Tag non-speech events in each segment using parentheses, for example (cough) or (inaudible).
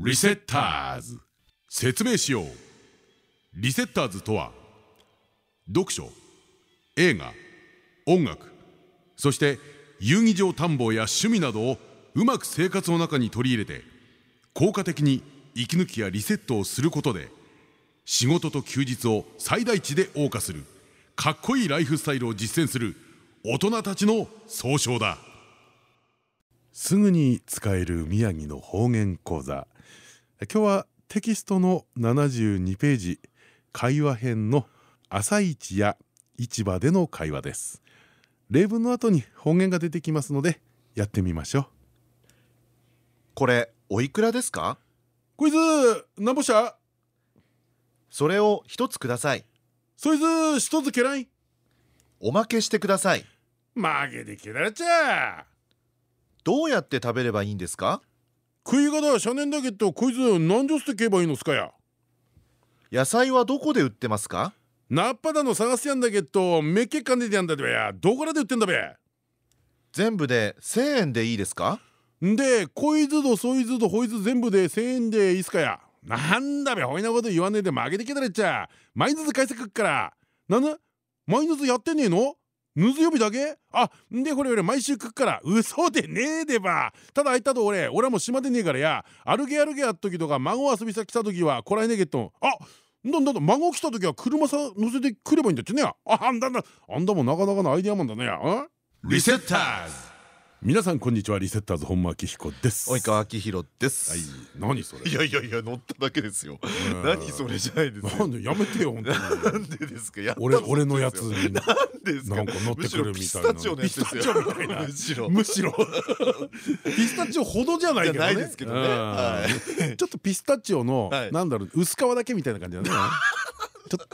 リセッターズ。説明しよう。リセッターズとは読書映画音楽そして遊戯場探訪や趣味などをうまく生活の中に取り入れて効果的に息抜きやリセットをすることで仕事と休日を最大値で謳歌するかっこいいライフスタイルを実践する大人たちの総称だ。すぐに使える宮城の方言講座。今日はテキストの72ページ会話編の朝市や市場での会話です。例文の後に方言が出てきますのでやってみましょう。これおいくらですか？こいつなんぼした？それを一つください。そいつ一つけらい？おまけしてください。曲げでけられちゃどうやって食べればいいんですか？食い方はしゃねんだけどこいつ何じょ捨てけばいいのすかや。野菜はどこで売ってますか？ナッパだの探すやんだけどめっけかんでてやんだべや。どこらで売ってんだべ。全部で1000円でいいですか？んでこいつとそいつとほいつ全部で1,000円でいいっすかや。なんだべほいなこと言わねえで曲げてけたらっちゃ。毎日返せくっから。なんだ？毎日やってねえの？ぬず曜日だけ？あんでこれ俺毎週食っから。嘘でねえでば。ただあいたと俺俺はもう島でねえからや。歩け歩けやっときとか孫遊びさ来たときはこらえねえけっとあなんだ孫来たときは車さ乗せてくればいいんだってね。ああんだんだ。あんだもなかなかのアイデアマンだね。やリセッターズ。皆さんこんにちはリセッターズ本間明彦です。及川明宏です、はい。何それ。いやいやいや乗っただけですよ。何それじゃないですよ。なんでやめてよ本当に。なんでですか？俺俺のやつに。なんですか？乗ってくるみたいな。ピスタチオみたいな。(laughs) むしろ。むしろ。ピスタチオほどじゃないけどね。ですけどね。ちょっとピスタチオのはい。なんだろう薄皮だけみたいな感じだね。(laughs) ちょっ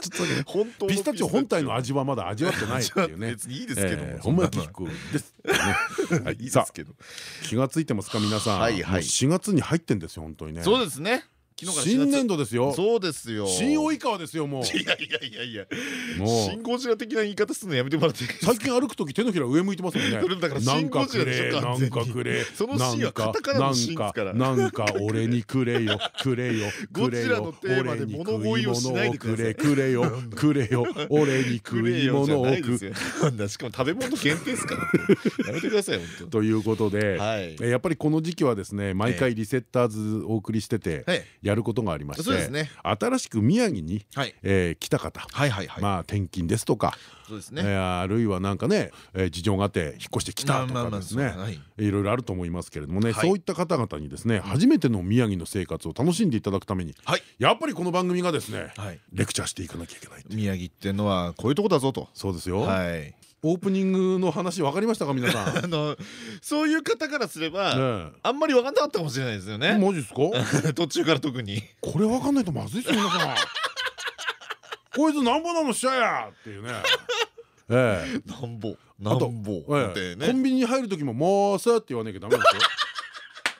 と本当のピスタチオ本体の味はまだ味わってないっていうね。(laughs) 別にいいですけど本間明彦です。ねはい。(laughs) いいですけど。気がついてますか皆さん。はいはい。もう4月に入ってんですよ本当にね。そうですね昨日から新年度ですよ。そうですよ。新及川ですよもう。(laughs) いやいやいやいや。もう。シンゴジラ的な言い方するのやめてもらって最近歩く時手のひら上向いてますもんね。それだからなんかくシンゴジラでなんかくれ。そのシーンはカタカナのシーンですから。なんか俺にくれよくれよゴジラのよテーマで物乞いをしないでくれくれよくれよ俺に食い物をくくなんだしかも食べ物限定ですから。(laughs) やめてください本ということで、やっぱりこの時期はですね毎回リセッターズお送りしててはいやることがありまして、ね。新しく宮城に、はい。えー来た方、まあ転勤ですとか、そうですえあるいはなんかね、えー事情があって引っ越してきたとかですね。い。いろいろあると思いますけれどもね、はい。そういった方々にですね初めての宮城の生活を楽しんでいただくためにはい。やっぱりこの番組がですねはい。レクチャーしていかなきゃいけない宮城ってのはこういうとこだぞと。そうですよ、はいオープニングの話分かりましたか皆さん？(laughs) あのそういう方からすればねあんまり分かんなかったかもしれないですよえね。マジですか？(laughs) 途中から特に。これ分かんないとまずいっすよ皆さん。(laughs) こいつなんぼなのしちゃやっていうね。ええ。なんぼなんぼえってえコンねビニに入る時も「もうす」って言わなきゃダメですよ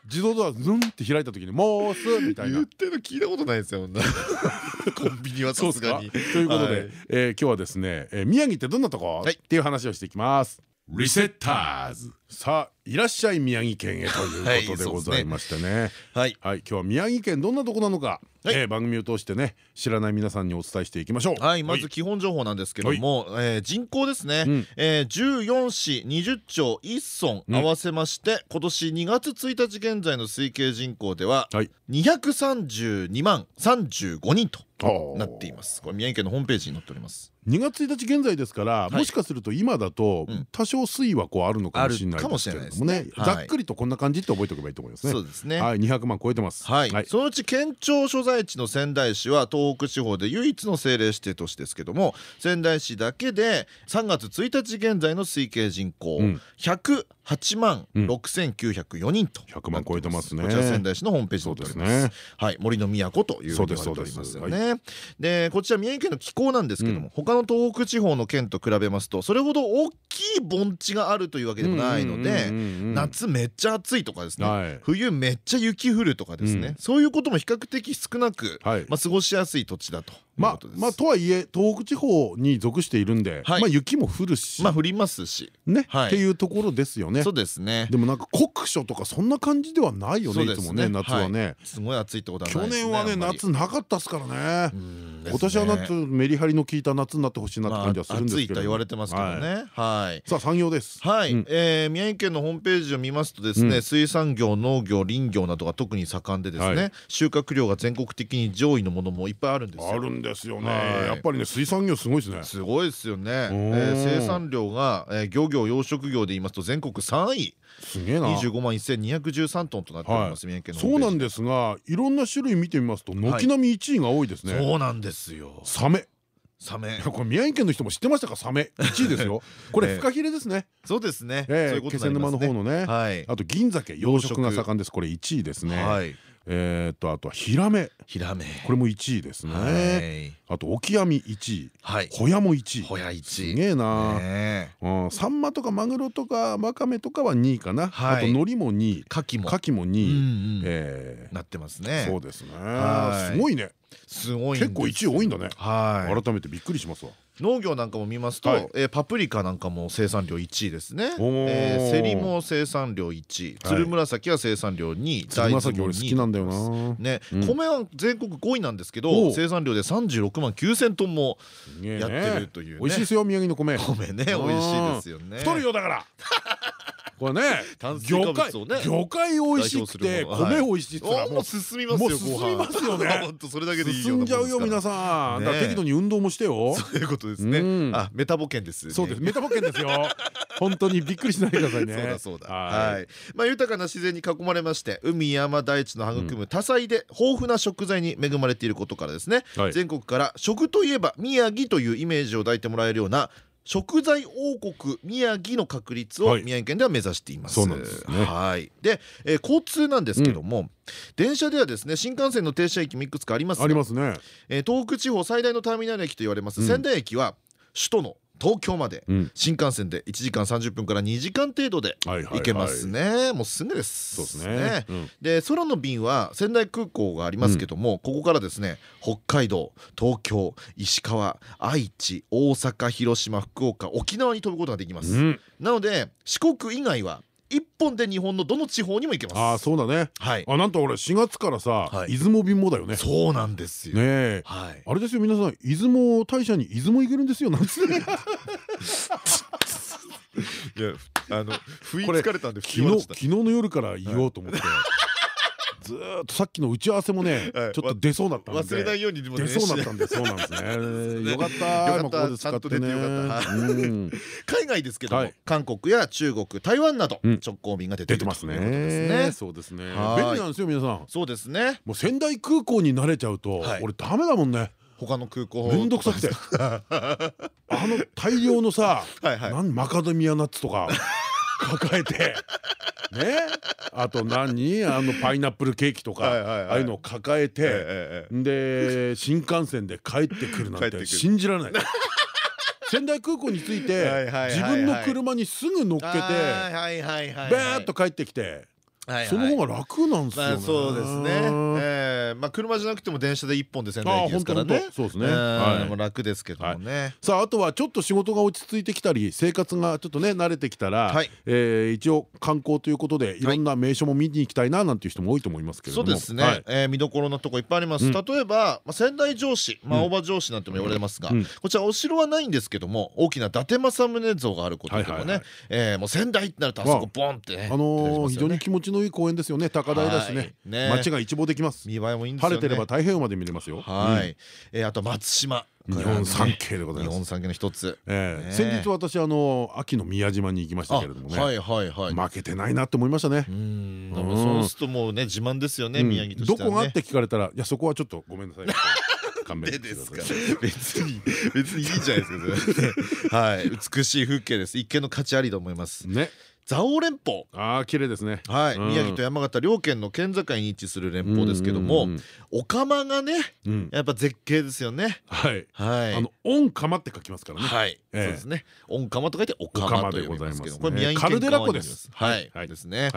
自動ドアズンって開いた時に「もうす」みたいな。言ってるの聞いたことないですよ女。(laughs) コンビニはそうですか。さすがにということで、はい。えー今日はですね、えー宮城ってどんなとこ、はい。っていう話をしていきます。リセッターズ。さあいらっしゃい宮城県へということでございましてね。はい。はい、今日は宮城県どんなとこなのか、はい。えー番組を通してね知らない皆さんにお伝えしていきましょう。はい、まず基本情報なんですけども、えー人口ですね、うん。えー14市20町1村うん合わせまして、今年2月1日現在の推計人口でははい。232万35人とはいなっています。これ宮城県のホームページに載っております。2月1日現在ですから、い。もしかすると今だとうん。多少推移はこうあるのかもしれないですけしれないもねはい。ざっくりとこんな感じって覚えておけばいいと思いますね。そうですね。はい200万超えてます。はい、そのうち県庁所在地の仙台市は東北地方で唯一の政令指定都市ですけども仙台市だけで3月1日現在の推計人口、うん。108万うん。6904人と。100万超えてますね。こちら仙台市のホームページに載っております。はい。森の都というふうに言われておりますよね。でこちら宮城県の気候なんですけども、他の東北地方の県と比べますとそれほど大きい盆地があるというわけでもないので夏めっちゃ暑いとかですね、はい。冬めっちゃ雪降るとかですね、うん。そういうことも比較的少なく、過ごしやすい土地だとまあまあとはいえ東北地方に属しているんで、まあ雪も降るし、まあ降りますし、ね、っていうところですよね。そうですね。でもなんか酷暑とかそんな感じではないよね。いつもね夏はね。すごい暑いってことは去年はね夏なかったっすからね。今年は夏メリハリの効いた夏になってほしいなって感じはするんですけど。暑いと言われてますけどね。はい。さあ産業です。はい。宮城県のホームページを見ますとですね、水産業、農業、林業などが特に盛んでですね、収穫量が全国的に上位のものもいっぱいあるんですよ。あるんですよね。やっぱりね水産業すごいですね。すごいですよね、え生産量が、え漁業養殖業で言いますと全国3位。すげえな。25万1213トンとなっております、宮城県のそうなんですがいろんな種類見てみますと軒並み1位が多いですね、そうなんですよ。サメ。サメ。これ宮城県の人も知ってましたか？サメ。1位ですよ。(laughs) これフカヒレですね。そうですね。気仙沼の方のね。あと銀鮭養殖が盛んです。これ1位ですねえっとあとはヒラメ。ヒラメ。これも1位ですね。あとオキアミ1位。ホヤも1位。ホヤ1位。すげえな。サンマとかマグロとかワカメとかは2位かな。あと海苔も2位。カキも。カキも2位。なってますね。そうですね。すごいね。すごい結構1位多いんだね。改めてびっくりしますわ農業なんかも見ますと、はい、えー、パプリカなんかも生産量1位ですね、えー、セリも生産量1位。つるむらさきは生産量2位。大豆も好きなんだよな。ね、うん、米は全国5位なんですけど生産量で36万9,000トンもやってるという、ね、美味しいですよ宮城の米。(laughs) 米ね美味しいですよね。太るよだからこれね魚介魚介美味しくて米美味しいってもう進みますよ進みますよね。それだけでいい進んじゃうよ皆さん。適度に運動もしてよ。そういうことですね。あメタボ犬ですそうです。メタボ犬ですよ。本当にびっくりしないでくださいね。そうだそうだ。はい。まあ豊かな自然に囲まれまして海山大地の育む多彩で豊富な食材に恵まれていることからですね。全国から食といえば宮城というイメージを抱いてもらえるような食材王国宮城の確立を宮城県では目指しています。はい。で、えー、交通なんですけども、うん、電車ではですね新幹線の停車駅もいくつかありますありますね。えー、東北地方最大のターミナル駅と言われます、仙台駅は首都の東京まで新幹線で1時間30分から2時間程度で行けますね。もうすぐです。そうですね。で空の便は仙台空港がありますけどもここからですね北海道東京石川愛知大阪広島福岡沖縄に飛ぶことができます。なので四国以外は一本で日本のどの地方にも行けます。あそうだね。はい。あなんと俺4月からさ出雲便もだよね。そうなんですよ。ねあれですよ皆さん出雲大社に出雲行けるんですよなんつって。(laughs) いやあの不意つかれたんで昨日昨日の夜から言おうと思ってずっとさっきの打ち合わせもね (laughs) ちょっと出そうだったんで。忘れないように出そうだったんでそうなんですね。(laughs) よかった。ここで使ってね。海外ですけど韓国や中国台湾など直行便が出てますね。そうですね。便利なんですよ皆さん。そうですね。もう仙台空港に慣れちゃうと俺ダメだもんね。他の空港。めんどくさくて。(laughs) あの大量のさマカダミアナッツとか抱えてね。あと何？あのパイナップルケーキとかああいうのを抱えてで新幹線で帰ってくるなんて信じられない。(laughs) 仙台空港に着いて自分の車にすぐ乗っけてバーッと帰ってきてその方が楽なんですよそうですね。ええ、まあ車じゃなくても電車で一本で仙台駅ですからね。そうですね。楽ですけどもね。さああとはちょっと仕事が落ち着いてきたり生活がちょっとね慣れてきたら、一応観光ということでい。ろんな名所も見に行きたいななんていう人も多いと思いますけどそうですね。見どころのとこいっぱいあります。例えば仙台城址、まあ大場城址なんても言われますが、こちらお城はないんですけども大きな伊達政宗像があることでもね、もう仙台ってなるとあそこボンってあの非常に気持ちのいい公園ですよね。高台だしね。街が一望できます。見栄えもいいんですよ晴れてれば太平洋まで見れますよ。はい。あと松島。日本三景でございます。日本三景の一つ。先日私あの秋の宮島に行きましたけれどもね。はいはいはい。負けてないなって思いましたね。うん。そうするともうね自慢ですよね宮城としてどこが？って聞かれたらいやそこはちょっとごめんなさい。(laughs) 勘弁ですか別に別にいいじゃないですかはい。美しい風景です。一見の価値ありと思います。ね蔵王連峰ああ綺麗ですね。はい、うん。宮城と山形両県の県境に位置する連峰ですけどもお釜がねうん。やっぱ絶景ですよね。はい。はい。あの御釜って書きますからね。はい、ええ。そうですね。御釜と書いておお釜釜と読みますけど、でございますね。これ宮城県カルデラ湖です。はい、はい。ですね。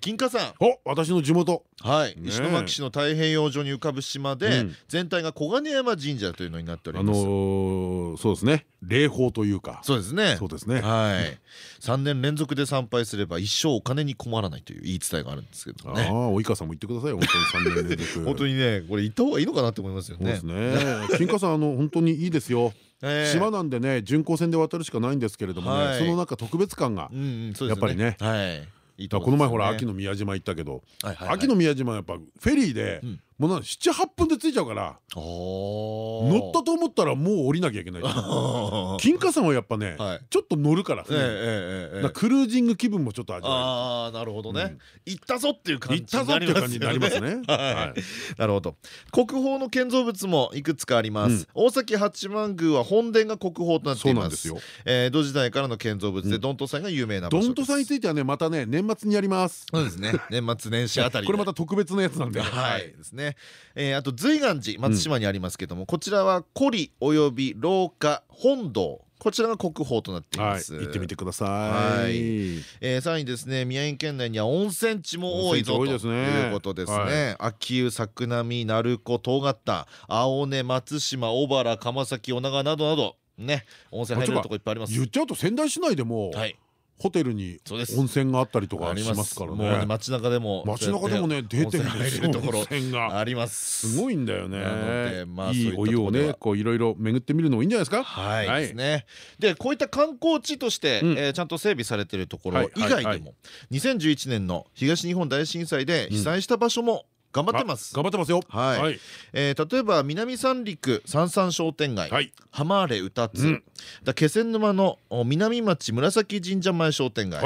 金華山。お私の地元。はい、石巻市の太平洋上に浮かぶ島で、うん。全体が小金山神社というのになっておりあます。そうですね。霊峰というか。そうですね。そうですね。はい。三年連続で参拝すれば一生お金に困らないという言い伝えがあるんですけどあね。あ及川さんも言ってくださいよ本当に三年連続。本当にね、これ行った方がいいのかなって思いますよね。そうです。ね金華山あの本当にいいですよ。ええ。島なんでね巡航船で渡るしかないんですけれどもはい。ねそのなんか特別感がやっぱりね。この前ほら秋のの宮島行ったけど秋秋の宮島はやっぱフェリーでうんもう78分で着いちゃうから乗乗ったと思ったらもう降りなきゃいけない (laughs) 金華山はやっぱねはい。ちょっと乗るからクルージング気分もちょっと味わああなるほどね、うん行ったぞっていうえる感じ行ったぞっていう感じになりますね。(laughs) なるほど。国宝の建造物もいくつかあります、うん。大崎八幡宮は本殿が国宝となってそいうまなんです江戸時代からの建造物でうん。どんと祭が有名な場所です。ドントさんについてはねまたね年末にやります。そうですね。年末年始あたりで。(laughs) これまた特別なやつなんで。はい。ですね、えーあと随岩寺松島にありますけども、こちらは古里および廊下本堂。こちらが国宝となっていはいます、行ってみてくださはい。いえーさらにですね宮城県内には温泉地も多いぞということですね、はい。秋湯作並鳴子東方青根松島小原釜崎女川などなどね温泉入れるとこいっぱいあります。言っちゃうと仙台市内でもはいホテルに温泉があったりとあかしります。からね。ね街中でも街中でもね出てるところ。温泉が。あります。すごいんだよね。まあいいお湯をねこういろいろ巡ってみるのもいいんじゃないですか？はい、はい。ですね。でこういった観光地として、ちゃんと整備されているところはい以外でも、はいはい2011年の東日本大震災で被災した場所も頑張ってます。頑張ってますよ。はい。はい。えー例えば南三陸三三商店街、はい。浜れ歌津、うん。だ気仙沼のお南町紫神社前商店街、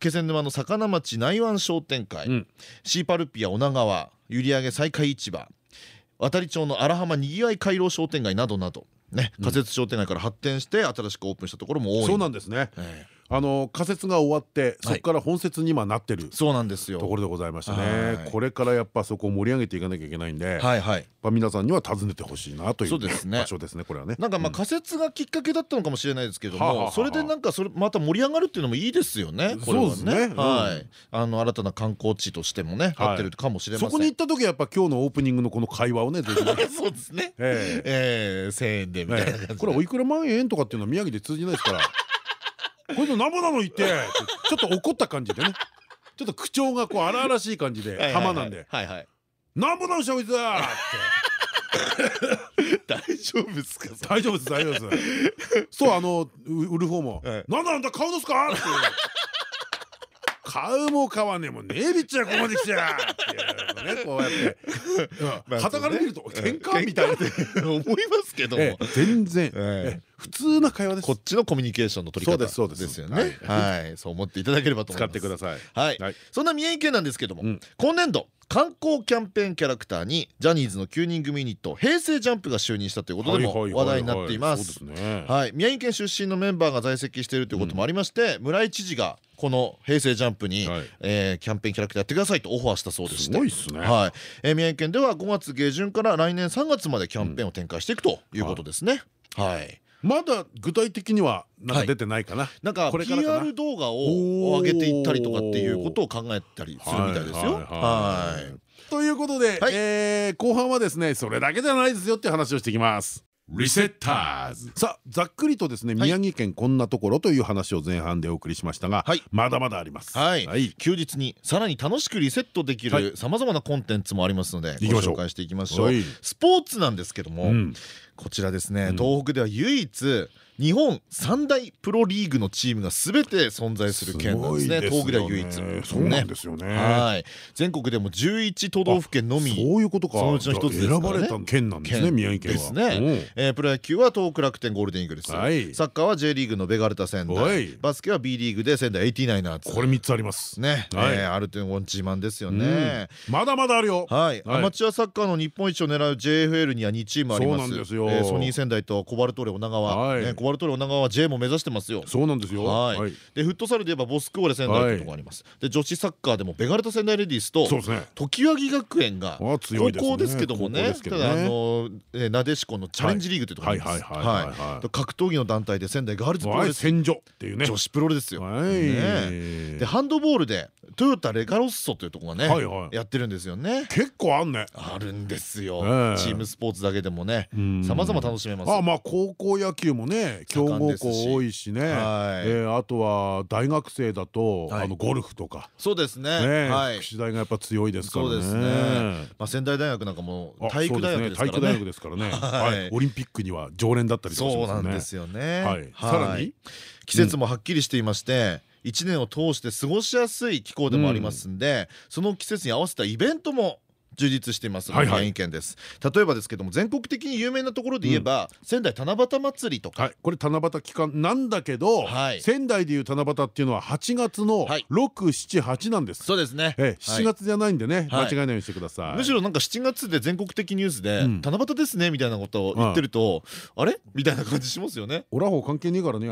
気仙沼の魚町内湾商店会、うん。シーパルピア女川閖上再開市場。渡里町の荒浜にぎわい回廊商店街などなど。ね。仮設商店街から発展して新しくオープンしたところも多い。そうなんですね。ええあの仮設が終わってそこから本設に今なってるそうなんですよ。ところでございましてはい。ねこれからやっぱそこを盛り上げていかなきゃいけないんではいはい。ぱ皆さんには訪ねてほしいなというそうですね。場所ですねこれはね。なんかまあうん。仮設がきっかけだったのかもしれないですけどもそれでなんかそれまた盛り上がるっていうのもいいですよねこれはそうですね。うん。はい。あの新たな観光地としてもねはい。なってるかもしれません。そこに行った時はやっぱ今日のオープニングのこの会話をね (laughs) ぜひね。そうですね。ええ。ええ1000円でみたいなこれおいくら万円とかっていうのは宮城で通じないですからこれでなんぼなの言って。ちょっと怒った感じでね。ちょっと口調がこう荒々しい感じで浜なんで。はいはい「なんぼなのしゃこいつは!」って。大丈夫ですか大丈夫です大丈夫です。そうあのう売る方も。はい「なんだ買うのっすか?」って。買うも買わねえもねえびっちゃここまで来ちゃ。ってねこうやって。(laughs) まあはたから見ると喧嘩みたいな思いますけど全然普通な会話です。こっちのコミュニケーションの取り方ですそうです。ですよね。はい。そう思っていただければと思います。使ってください。はい。はい。そんな宮城県なんですけどもうん。今年度観光キャンペーンキャラクターにジャニーズの9人組ユニット平成ジャンプが就任したということでも話題になっています。宮城県出身のメンバーが在籍しているということもありまして、村井知事がこの平成ジャンプに、はい。えーキャンペーンキャラクターやってくださいとオファーしたそうでしすてごいっすね。はい。えー宮城県では5月下旬から来年3月までキャンペーンを展開していくということですね。はいまだ具体的にはなんか出てないかな？なんか PR 動画を上げていったりとかっていうことを考えたりするみたいですよ。はいということで、はい。えー後半はですねそれだけじゃないですよっていう話をしていきます。リセッターズさあざっくりとですね宮城県こんなところという話を前半でお送りしましたが、はい。まだまだあります。はい、休日にさらに楽しくリセットできはい。るさまざまなコンテンツもありますのでご紹介していきましょう。はい。スポーツなんですけども、うんこちらですね、うん。東北では唯一日本三大プロリーグのチームがすべて存在する県なんですね。東北では唯一。そうなんですよね。はい。全国でも11都道府県のみそういうことか。そのうちの一つですからね。選ばれた県なんですね県宮城県は。ですね。えープロ野球は東北楽天ゴールデンイーグルス、はい。サッカーは J リーグのベガルタ仙お台い。バスケは B リーグで仙台 89ers これ三つあります。ね、はい。えーあるという自慢ですようん。ね、まだまだあるよ。はい、はい。アマチュアサッカーの日本一を狙う JFL には2チームあります。そうなんですよえーソニー仙台とコバルトーレ女川、はい。ねコワルトル女川は J も目指してますよ。そうなんですよ。はい。でフットサルで言えばボスクオーレ仙台というところがあります。で女子サッカーでもベガルタ仙台レディースとそうですね。常盤木学園が高校ですけどもね。ただあのなでしこのチャレンジリーグというところがあります。格闘技の団体で仙台ガールズプロレス。戦場っていうね。女子プロレスよ。でハンドボールでトヨタレガロッソというところがねやってるんですよね。結構あんね。あるんですよ。チームスポーツだけでもね。さまざま楽しめます。あまあ高校野球もね強豪校多いしね。あとは大学生だとあのゴルフとか。そうですね。福祉大がやっぱ強いですからね。そうですね。まあ仙台大学なんかも体育大学ですからね。体育大学ですからね。オリンピックには常連だったりとかそうなんですよね。さらに？季節もはっきりしていまして1年を通して過ごしやすい気候でもありますんで、その季節に合わせたイベントも充実しています宮城県です。例えばですけども全国的に有名なところで言えば仙台七夕祭りとか。これ七夕期間。なんだけど仙台でいう七夕っていうのは8月の678なんです。そうですね。7月じゃないんでね。間違えないようにしてください。むしろなんか7月で全国的ニュースで七夕ですねみたいなことを言ってるとあれ？(laughs) みたいな感じしますよね。オラホ関係ねえからね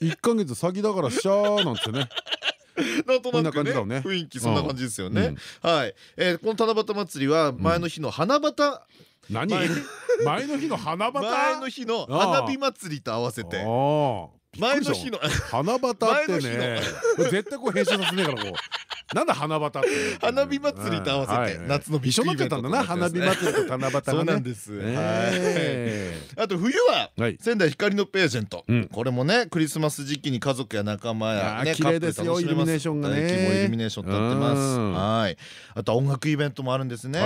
1か (laughs) 月先だからしゃーなんてね (laughs) なんとなくね雰囲気そんな感じですよね。はい、えこの七夕祭りは前の日の花畑何？前？(laughs) の日の花畑前の日の花火祭りと合わせて。前の日の花畑ってね。(laughs) 絶対こう編集させねえからこうなんだ花畑って花火祭りと合わせて夏の一緒になっちゃったんだな花火祭りと七夕そうなんです。あと冬は仙台光のページェント。これもねクリスマス時期に家族や仲間やね綺麗ですよ。イルミネーションがね。イルミネーションとなってます。はい。あと音楽イベントもあるんですね。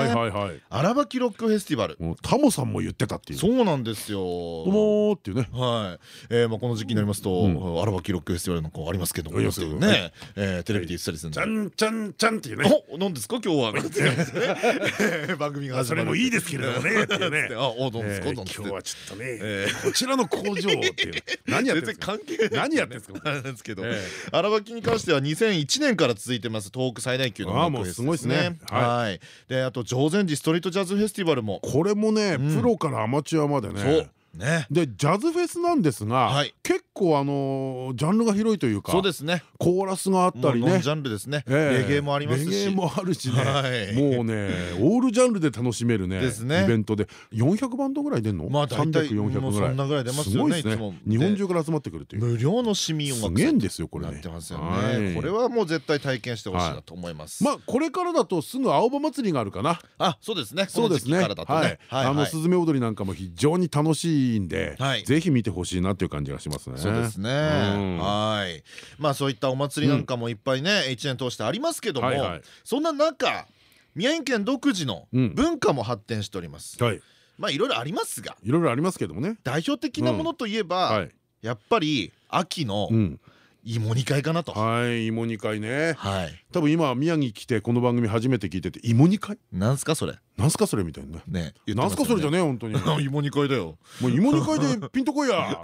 荒ばきロックフェスティバル。タモさんも言ってたっていう。そうなんですよ。どうもっていうね。はい。この時期になりますと荒ばきロックフェスティバルの子ありますけども。ね。テレビで言ってたりするんでちゃんちゃんっていうね。お、なんですか？今日は。(laughs) 番組がそれもいいですけれどもね。(laughs) っていうね。あ、お、どうですか。今日はちょっとね、こちらの工場っていう何やってんですか？何やってんですか？ですけど、荒垣に関しては2001年から続いてます東北最大級の音楽フェスすごいですね。はい。で、あと常禅寺ストリートジャズフェスティバルも。これもね、プロからアマチュアまでね。ね、でジャズフェスなんですが、はい、結構あのジャンルが広いというかそうですね。コーラスがあったりね。ジャンルですね、レゲエもありますし。レゲエもあるしね、もうねオールジャンルで楽しめるねイベントで。400バンドぐらい出んの、まあ、300400ぐらい。そんなぐらい出ますよね日本中から集まってくるという。無料の市民音楽すげえんですよこれ。ね。これはもう絶対体験してほしいなと思います。まあこれからだとすぐ青葉祭りがあるかな。あそうですね。そうですね。はい。あのスズメ踊りなんかも非常に楽しいんでぜひ見てほしいなっていう感じがしますね。そうですね。はい。まあそういったお祭りなんかもいっぱいね一年通してありますけども、そんな中宮城県独自の文化も発展しております。はい。まあいろいろありますが、いろいろありますけどもね。代表的なものといえば、やっぱり秋の芋煮会かなと。はい芋煮会ね。はい。多分今宮城来てこの番組初めて聞いてて芋煮会？なんすかそれ？なんすかそれみたいなね。なんすかそれじゃね本当に。(laughs) 芋煮会だよ。もう芋煮会で (laughs) ピンとこいや。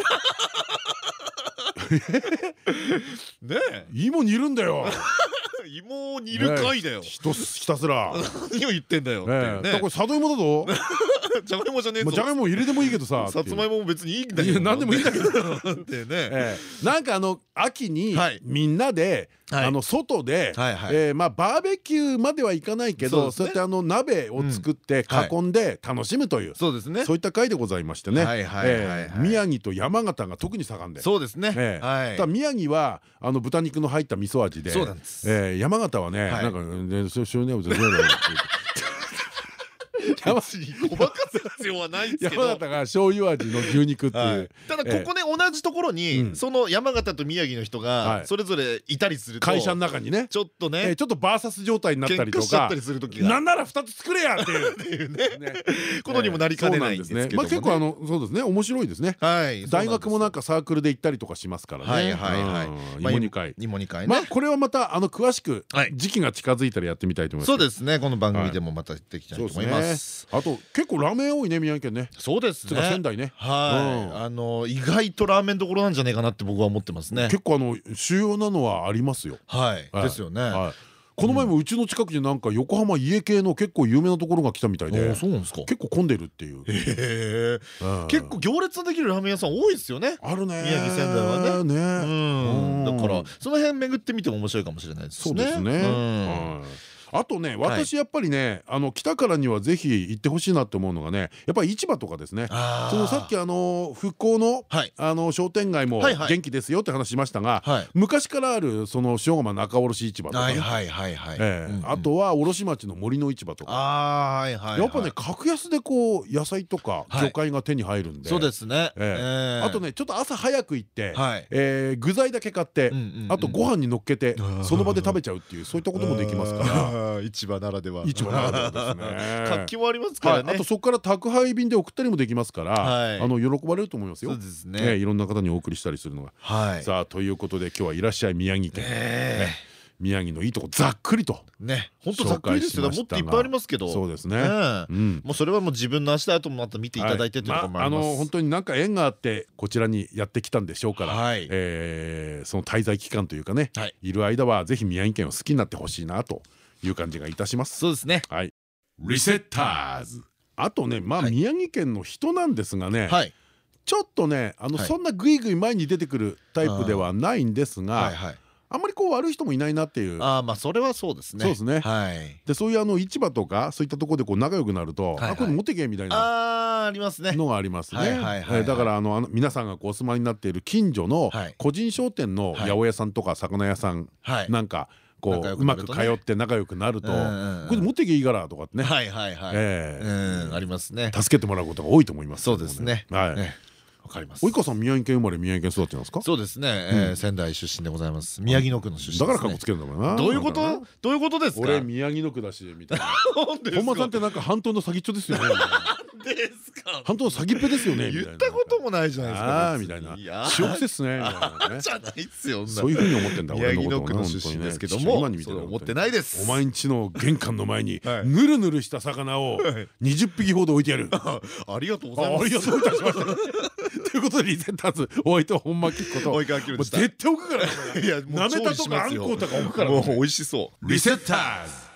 (laughs) ね芋煮るんだよ芋を煮る会だよひたすら。何を言ってんだよこれ里芋だぞ。じゃがいもじゃねえぞ。じゃがいも入れてもいいけどさ (laughs) さつまいもも別にいいんだけど。何でもいいんだけど。ってね。なんかあの秋にみんなであの外でまあバーベキューまではいかないけどそうやってあの鍋を作って囲んで楽しむというそうですね。そういった会でございましてね。宮城と山形が特に盛んで。そうですね。宮城はあの豚肉の入った味噌味で山形はねなんかねそういうね山にごまかす必要はないんですけど。山形が醤油味の牛肉っていう。ただここね同じところにその山形と宮城の人がそれぞれいたりすると会社の中にね。ちょっとねちょっとバーサス状態になったりとか。なんなら2つ作れやっていう。(laughs) ね。ことにもなりかねないんですけど結構あのそうですね。面白いですね。大学もなんかサークルで行ったりとかしますからね。はいはいはい芋煮会。芋煮会まあこれはまたあの詳しく時期が近づいたらやってみたいと思います。そうですね。この番組でもまたやっていきたいと思いますあと結構ラーメン多いね宮城県ね。そうですね。仙台ね。はい。あの意外とラーメンどころなんじゃないかなって僕は思ってますね。結構あの主要なのはありますよ。はい。ですよね。この前もうちの近くになんか横浜家系の結構有名なところが来たみたいで。そうなんですか。結構混んでるっていう。結構行列のできるラーメン屋さん多いですよね。あるね。宮城仙台はね。だからその辺巡ってみても面白いかもしれないですね。そうですねあとね私やっぱりねあの来たからにはぜひ行ってほしいなって思うのがねやっぱり市場とかですね。そのさっきあの復興のはい。あの商店街も元気ですよって話しましたがはい。昔からあるその塩釜仲卸市場とかあとは卸町の森の市場とか。やっぱね格安でこう野菜とかはい。魚介が手に入るんで。そうですね。あとねちょっと朝早く行って具材だけ買ってあとご飯に乗っけてーその場で食べちゃうっていうそういったこともできますから。ら市場ならでは市場ならではですね。(laughs) 活気もありますかはい、らねあとそこから宅配便で送ったりもできますから、はい。あの喜ばれると思いますよ。そうですね。ねいろんな方にお送りしたりするのが。はい。さあということで今日はいらっしゃい宮城県、え。宮城のいいとこざっくりとえね本当ざっくりですよ紹介しましたが。もっといっぱいありますけど。そうですね。もうそれはもう自分の足だとまた見ていただいてというところもあります、本当になんか縁があってこちらにやってきたんでしょうから、その滞在期間というかね、はい。いる間はぜひ宮城県を好きになってほしいなという感じがいたします。そうですね。はい。リセッターズ。あとね、まあはい。宮城県の人なんですがね、はい。ちょっとね、あのはい。そんなぐいぐい前に出てくるタイプではないんですが、はいはい。あんまりこう悪い人もいないなっていう。ああまあそれはそうですね。そうですね。はい。でそういうあの市場とかそういったところでこう仲良くなると、はいはい。あこれ持ってけみたいなああありますね。のがありますね。だからあのあの皆さんがこうお住まいになっている近所のはい。個人商店のはい。八百屋さんとか魚屋さんはい。なんかこ仲良ううまく通って仲良くなると。これ持ってけいいからとかってね。はいはいはい。ありますね。助けてもらうことが多いと思います。けそうですね。はい。ね。わかります。及川さん宮城県生まれ宮城県育ちなんですか？そうですね。えー仙台出身でございます。宮城野区の出身だからかっこつけるんだもんな。どういうこと？どういうことですか？俺宮城野区だしみたいな。(laughs) 本間さんってなんか半島の先っちょですよねですか？半島の先っぺですよねみたいな。言ったこともないじゃないですかああみたいな。塩癖っすねじゃないっすよそういうふうに思ってんだ俺のこと出身ですけども今に見てるそう思ってないです。お前んちの玄関の前に (laughs) はい。ぬるぬるした魚を20匹ほど置いてやる。あ (laughs) ありがとうございます。ありがとういたしました。ということでリセッターズお相手は本間きっこともう及川絶対置くから。いやもうなめたとかあんことか置くから。もう美味しそう。リセッターズ